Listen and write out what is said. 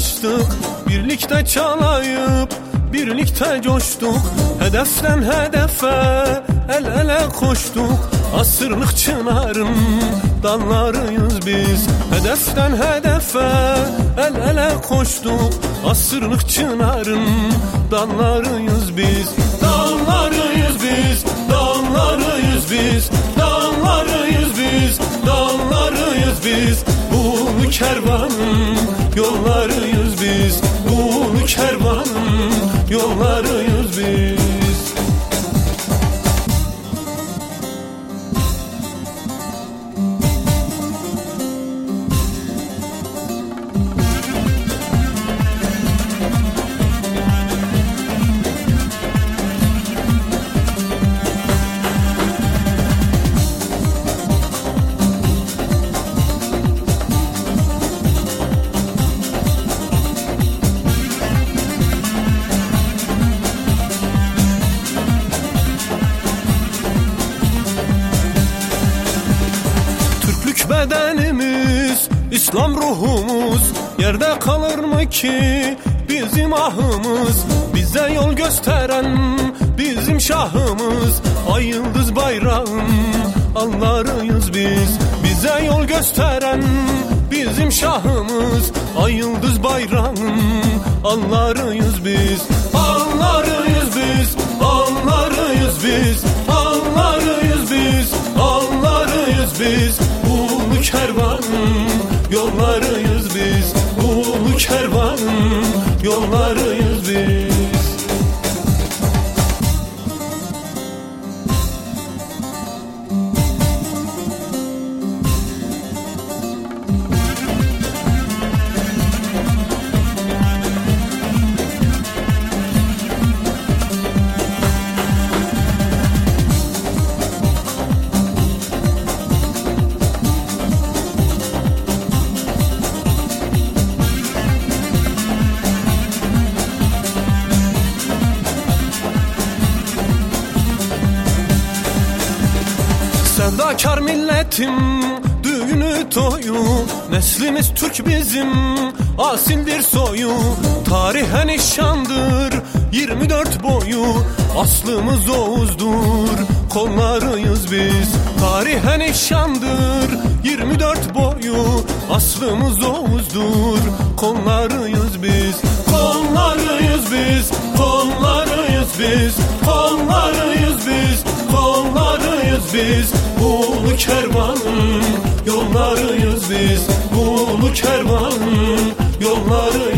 açtık Birlikte çalayıp birlikte coştuk. Hedeften hedefe el ele koştuk. Asırlık çınarın dallarıyız biz. Hedeften hedefe el ele koştuk. Asırlık çınarın Dallarıyız biz, dallarıyız biz Dallarıyız biz, dallarıyız biz Bu kervanın yollarıyız biz. Bu kervanın yollarıyız bedenimiz, İslam ruhumuz Yerde kalır mı ki? Bizim ahımız Bize yol gösteren bizim şahımız. Ay yıldız bayrağın allarıyız biz. Bize yol gösteren bizim şahımız. Ay yıldız bayrağın allarıyız biz. Allarıyız biz, allarıyız biz Ulu kervanın yollarıyız biz Ulu kervanın yollarıyız Sevdakar milletim düğünü toyu. Neslimiz Türk bizim asildir soyu. Tarihe nişandır 24 boyu. Aslımız Oğuz'dur kollarıyız biz. Tarihe nişandır 24 boyu. Aslımız Oğuz'dur kollarıyız biz. Kollarıyız biz, kollarıyız biz Kollarıyız biz, biz Ulu kervan yollarıyız biz. Ulu kervan yollarıyız.